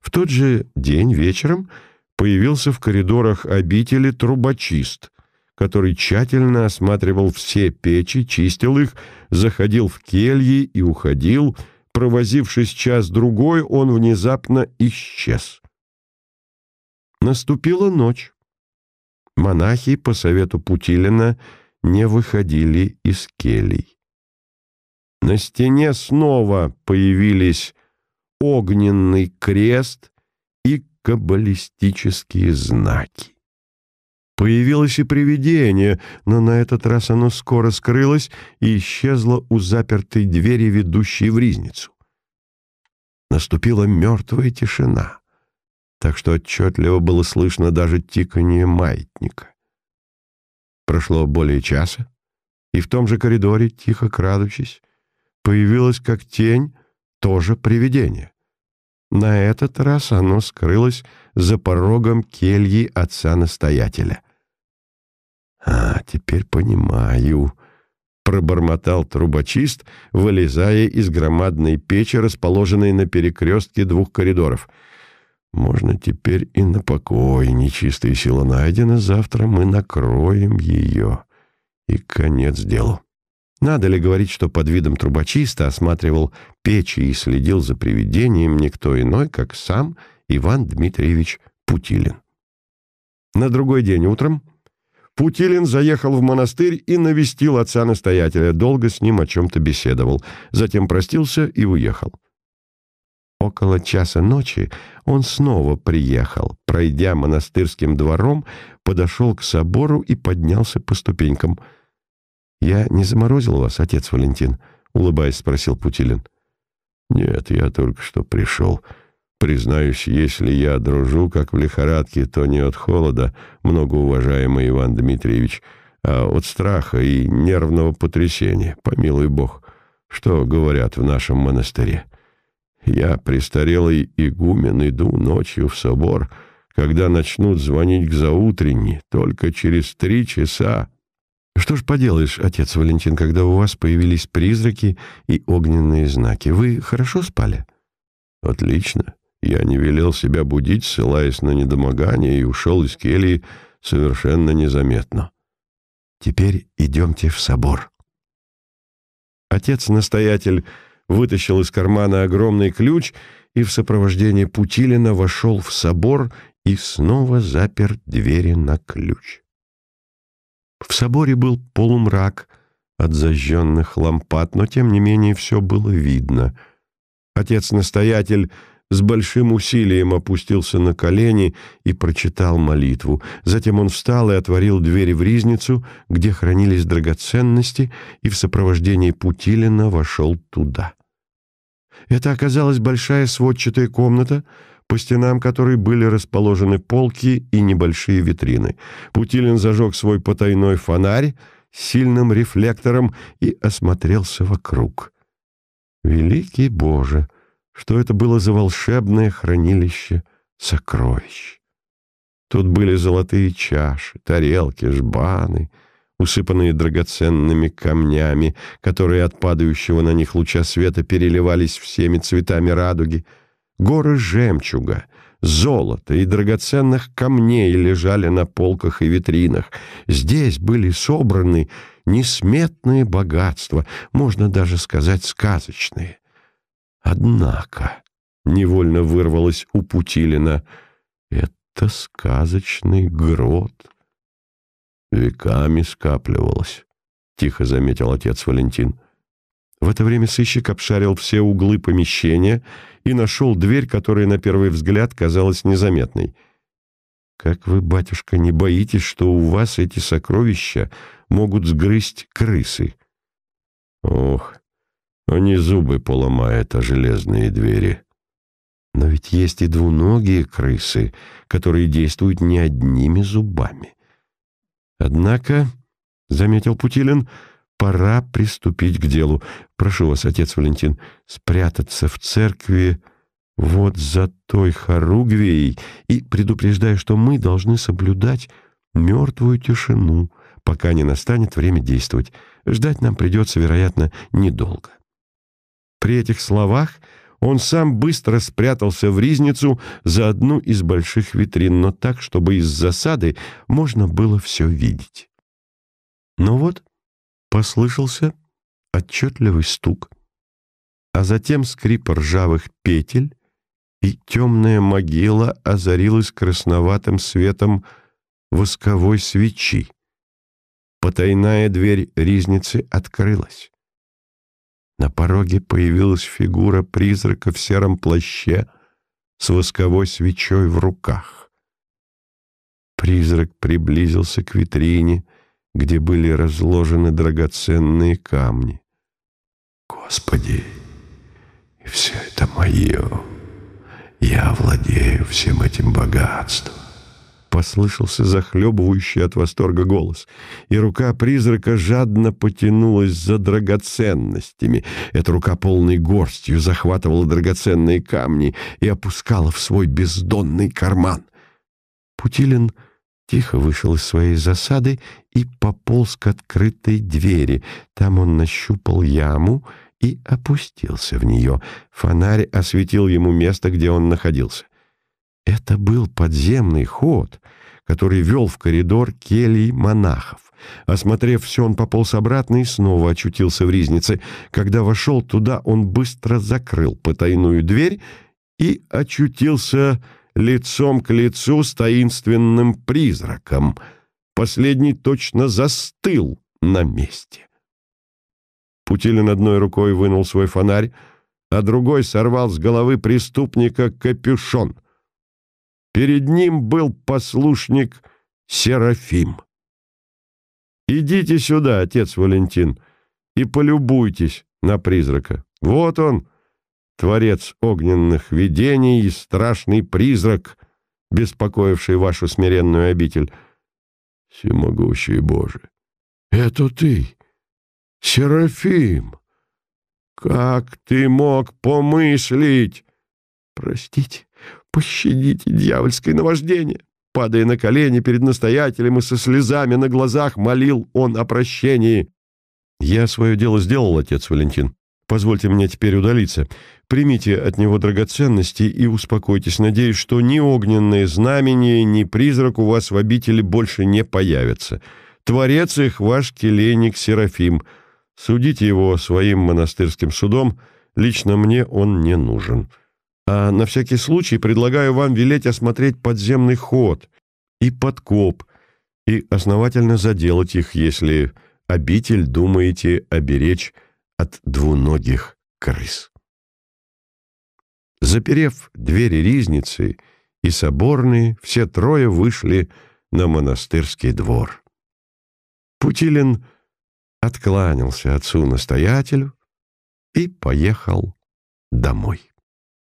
В тот же день вечером появился в коридорах обители трубочист, который тщательно осматривал все печи, чистил их, заходил в кельи и уходил. Провозившись час-другой, он внезапно исчез. Наступила ночь. Монахи, по совету Путилина, не выходили из келий. На стене снова появились огненный крест и каббалистические знаки. Появилось и привидение, но на этот раз оно скоро скрылось и исчезло у запертой двери, ведущей в ризницу. Наступила мертвая тишина, так что отчетливо было слышно даже тиканье маятника. Прошло более часа, и в том же коридоре, тихо крадучись, появилось как тень тоже привидение. На этот раз оно скрылось за порогом кельи отца-настоятеля. «А, теперь понимаю», — пробормотал трубочист, вылезая из громадной печи, расположенной на перекрестке двух коридоров. «Можно теперь и на покой. Нечистая сила найдена, завтра мы накроем ее. И конец делу». Надо ли говорить, что под видом трубочиста осматривал печи и следил за привидением никто иной, как сам Иван Дмитриевич Путилин. На другой день утром Путилин заехал в монастырь и навестил отца-настоятеля, долго с ним о чем-то беседовал, затем простился и уехал. Около часа ночи он снова приехал, пройдя монастырским двором, подошел к собору и поднялся по ступенькам – «Я не заморозил вас, отец Валентин?» — улыбаясь, спросил Путилин. «Нет, я только что пришел. Признаюсь, если я дружу, как в лихорадке, то не от холода, многоуважаемый Иван Дмитриевич, а от страха и нервного потрясения, помилуй бог, что говорят в нашем монастыре. Я, престарелый игумен, иду ночью в собор, когда начнут звонить к заутренней, только через три часа что ж поделаешь, отец Валентин, когда у вас появились призраки и огненные знаки? Вы хорошо спали? Отлично. Я не велел себя будить, ссылаясь на недомогание, и ушел из кельи совершенно незаметно. Теперь идемте в собор. Отец-настоятель вытащил из кармана огромный ключ и в сопровождении Путилина вошел в собор и снова запер двери на ключ. Соборе был полумрак от зажженных лампад, но тем не менее все было видно. Отец-настоятель с большим усилием опустился на колени и прочитал молитву. Затем он встал и отворил двери в ризницу, где хранились драгоценности, и в сопровождении Путилина вошел туда. Это оказалась большая сводчатая комната — по стенам которой были расположены полки и небольшие витрины. Путилин зажег свой потайной фонарь с сильным рефлектором и осмотрелся вокруг. Великий Боже! Что это было за волшебное хранилище сокровищ? Тут были золотые чаши, тарелки, жбаны, усыпанные драгоценными камнями, которые от падающего на них луча света переливались всеми цветами радуги — Горы жемчуга, золота и драгоценных камней лежали на полках и витринах. Здесь были собраны несметные богатства, можно даже сказать сказочные. Однако, невольно вырвалось у Путилина, это сказочный грот. Веками скапливалось, — тихо заметил отец Валентин. В это время сыщик обшарил все углы помещения и нашел дверь, которая на первый взгляд казалась незаметной. «Как вы, батюшка, не боитесь, что у вас эти сокровища могут сгрызть крысы?» «Ох, они зубы поломают, а железные двери». «Но ведь есть и двуногие крысы, которые действуют не одними зубами». «Однако», — заметил Путилин, — пора приступить к делу. Прошу вас, отец Валентин, спрятаться в церкви вот за той хоругвией и предупреждаю, что мы должны соблюдать мертвую тишину, пока не настанет время действовать. Ждать нам придется, вероятно, недолго. При этих словах он сам быстро спрятался в ризницу за одну из больших витрин, но так, чтобы из засады можно было все видеть. Но вот послышался отчетливый стук, а затем скрип ржавых петель, и темная могила озарилась красноватым светом восковой свечи. Потайная дверь ризницы открылась. На пороге появилась фигура призрака в сером плаще с восковой свечой в руках. Призрак приблизился к витрине, где были разложены драгоценные камни. «Господи, и все это мое! Я владею всем этим богатством!» Послышался захлебывающий от восторга голос, и рука призрака жадно потянулась за драгоценностями. Эта рука полной горстью захватывала драгоценные камни и опускала в свой бездонный карман. Путилин тихо вышел из своей засады и пополз к открытой двери. Там он нащупал яму и опустился в нее. Фонарь осветил ему место, где он находился. Это был подземный ход, который вел в коридор келий монахов. Осмотрев все, он пополз обратно и снова очутился в ризнице. Когда вошел туда, он быстро закрыл потайную дверь и очутился лицом к лицу с таинственным призраком. Последний точно застыл на месте. Путилин одной рукой вынул свой фонарь, а другой сорвал с головы преступника капюшон — Перед ним был послушник Серафим. «Идите сюда, отец Валентин, и полюбуйтесь на призрака. Вот он, творец огненных видений и страшный призрак, беспокоивший вашу смиренную обитель. Всемогущий Боже, это ты, Серафим! Как ты мог помыслить? Простите, Пощадите дьявольское наваждение!» Падая на колени перед настоятелем и со слезами на глазах, молил он о прощении. «Я свое дело сделал, отец Валентин. Позвольте мне теперь удалиться. Примите от него драгоценности и успокойтесь. Надеюсь, что ни огненное знамение, ни призрак у вас в обители больше не появятся. Творец их ваш келейник Серафим. Судите его своим монастырским судом. Лично мне он не нужен». А на всякий случай предлагаю вам велеть осмотреть подземный ход и подкоп, и основательно заделать их, если обитель думаете оберечь от двуногих крыс. Заперев двери ризницы и соборные, все трое вышли на монастырский двор. Путилин откланялся отцу-настоятелю и поехал домой.